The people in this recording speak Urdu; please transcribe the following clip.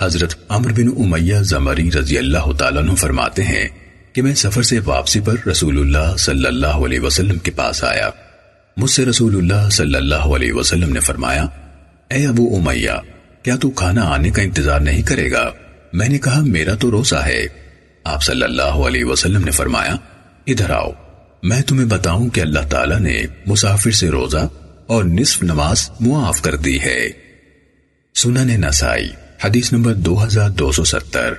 حضرت عمر بن امیہ زمری رضی اللہ تعالیٰ عنہ فرماتے ہیں کہ میں سفر سے واپسی پر رسول اللہ صلی اللہ علیہ وسلم کے پاس آیا۔ مجھ سے رسول اللہ صلی اللہ علیہ وسلم نے فرمایا، اے ابو امیہ، کیا تو کھانا آنے کا انتظار نہیں کرے گا؟ میں نے کہا، میرا تو روزہ ہے۔ آپ صلی اللہ علیہ وسلم نے فرمایا، ادھر آؤ، میں تمہیں بتاؤں کہ اللہ تعالیٰ نے مسافر سے روزہ اور نصف نماز معاف کر دی ہے۔ سنن نسائی۔ حدیث نمبر دو ہزار دو سو ستر۔